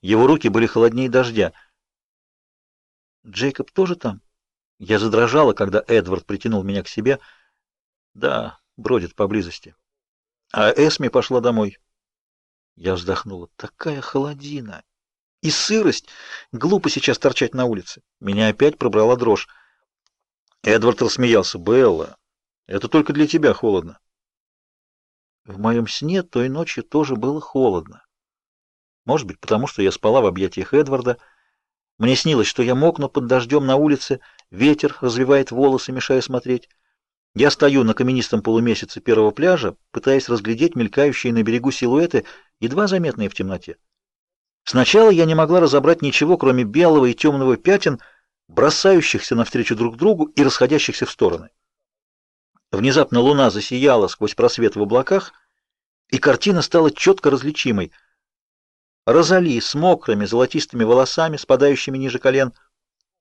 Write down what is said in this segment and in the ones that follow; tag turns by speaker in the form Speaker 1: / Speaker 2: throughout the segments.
Speaker 1: Его руки были холоднее дождя. «Джейкоб тоже там?» Я задрожала, когда Эдвард притянул меня к себе. «Да, бродит поблизости». А Эсми пошла домой. Я вздохнула. «Такая холодина!» И сырость. Глупо сейчас торчать на улице. Меня опять пробрала дрожь. Эдвард рассмеялся. «Белла, это только для тебя холодно». В моем сне той ночью тоже было холодно. Может быть, потому что я спала в объятиях Эдварда. Мне снилось, что я мокну под дождем на улице, ветер развивает волосы, мешая смотреть. Я стою на каменистом полумесяце первого пляжа, пытаясь разглядеть мелькающие на берегу силуэты, едва заметные в темноте. Сначала я не могла разобрать ничего, кроме белого и темного пятен, бросающихся навстречу друг другу и расходящихся в стороны. Внезапно луна засияла сквозь просвет в облаках, и картина стала четко различимой. Розали с мокрыми золотистыми волосами, спадающими ниже колен,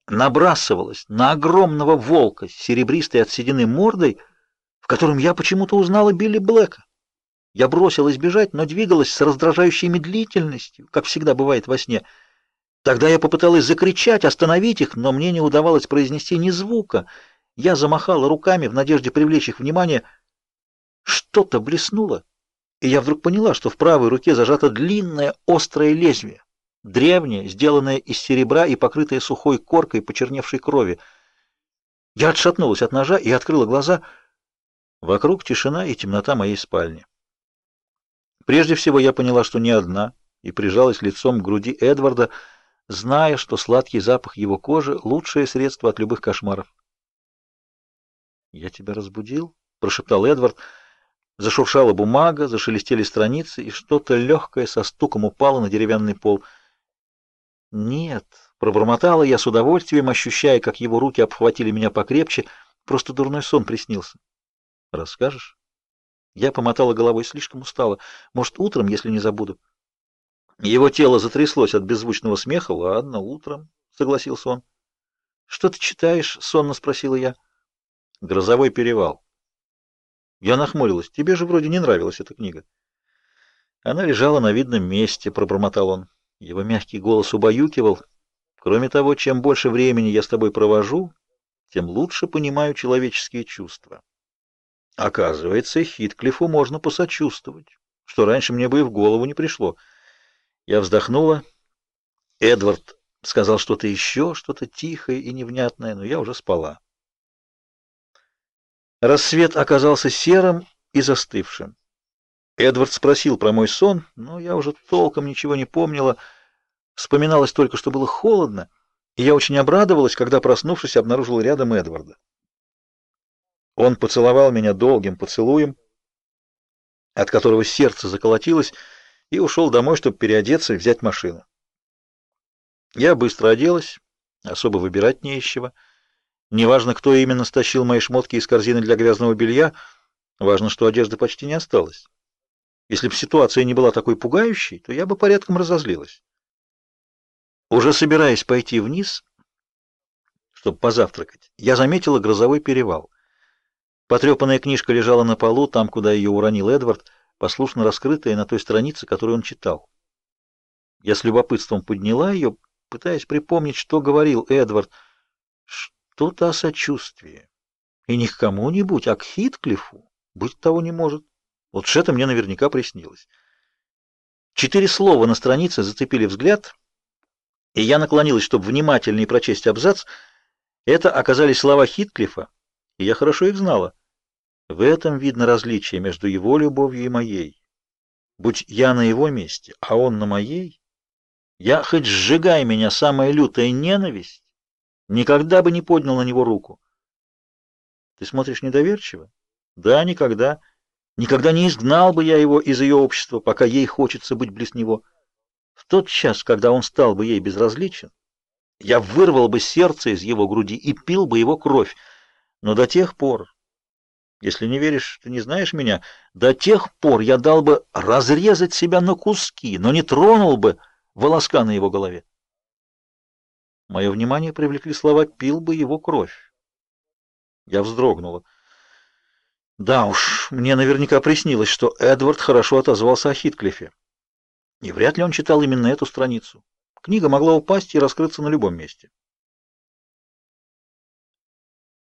Speaker 1: набрасывалась на огромного волка с серебристой от седины мордой, в котором я почему-то узнала Билли Блэка. Я бросилась бежать, но двигалась с раздражающей медлительностью, как всегда бывает во сне. Тогда я попыталась закричать, остановить их, но мне не удавалось произнести ни звука. Я замахала руками в надежде привлечь их внимание. Что-то блеснуло, и я вдруг поняла, что в правой руке зажато длинное острое лезвие, древнее, сделанное из серебра и покрытое сухой коркой почерневшей крови. Я отшатнулась от ножа и открыла глаза. Вокруг тишина и темнота моей спальни. Прежде всего я поняла, что не одна, и прижалась лицом к груди Эдварда, зная, что сладкий запах его кожи — лучшее средство от любых кошмаров. «Я тебя разбудил?» — прошептал Эдвард. Зашуршала бумага, зашелестели страницы, и что-то легкое со стуком упало на деревянный пол. «Нет», — пробормотала я с удовольствием, ощущая, как его руки обхватили меня покрепче, просто дурной сон приснился. «Расскажешь?» Я помотала головой, слишком устала. Может, утром, если не забуду. Его тело затряслось от беззвучного смеха. Ладно, утром, согласился он. Что ты читаешь? сонно спросила я. Грозовой перевал. Я нахмурилась. Тебе же вроде не нравилась эта книга. Она лежала на видном месте, пробормотал он. Его мягкий голос убаюкивал. Кроме того, чем больше времени я с тобой провожу, тем лучше понимаю человеческие чувства. Оказывается, Хитклифу можно посочувствовать, что раньше мне бы и в голову не пришло. Я вздохнула. Эдвард сказал что-то еще, что-то тихое и невнятное, но я уже спала. Рассвет оказался серым и застывшим. Эдвард спросил про мой сон, но я уже толком ничего не помнила. Вспоминалось только, что было холодно, и я очень обрадовалась, когда, проснувшись, обнаружила рядом Эдварда. Он поцеловал меня долгим поцелуем, от которого сердце заколотилось, и ушел домой, чтобы переодеться и взять машину. Я быстро оделась, особо выбирать не из чего. Неважно, кто именно стащил мои шмотки из корзины для грязного белья, важно, что одежды почти не осталось. Если бы ситуация не была такой пугающей, то я бы порядком разозлилась. Уже собираясь пойти вниз, чтобы позавтракать, я заметила грозовой перевал. Потрепанная книжка лежала на полу, там, куда ее уронил Эдвард, послушно раскрытая на той странице, которую он читал. Я с любопытством подняла ее, пытаясь припомнить, что говорил Эдвард. Что-то о сочувствии. И не к кому-нибудь, а к Хитклифу. Быть того не может. Вот что это мне наверняка приснилось. Четыре слова на странице зацепили взгляд, и я наклонилась, чтобы внимательнее прочесть абзац. Это оказались слова Хитклифа, и я хорошо их знала. В этом видно различие между его любовью и моей. Будь я на его месте, а он на моей, я хоть сжигай меня самая лютая ненависть, никогда бы не поднял на него руку. Ты смотришь недоверчиво? Да, никогда. Никогда не изгнал бы я его из ее общества, пока ей хочется быть близ него. В тот час, когда он стал бы ей безразличен, я вырвал бы сердце из его груди и пил бы его кровь. Но до тех пор, если не веришь, ты не знаешь меня. До тех пор я дал бы разрезать себя на куски, но не тронул бы волоска на его голове. Мое внимание привлекли слова «пил бы его кровь». Я вздрогнула. Да уж, мне наверняка приснилось, что Эдвард хорошо отозвался о Хитклифе. И вряд ли он читал именно эту страницу. Книга могла упасть и раскрыться на любом месте.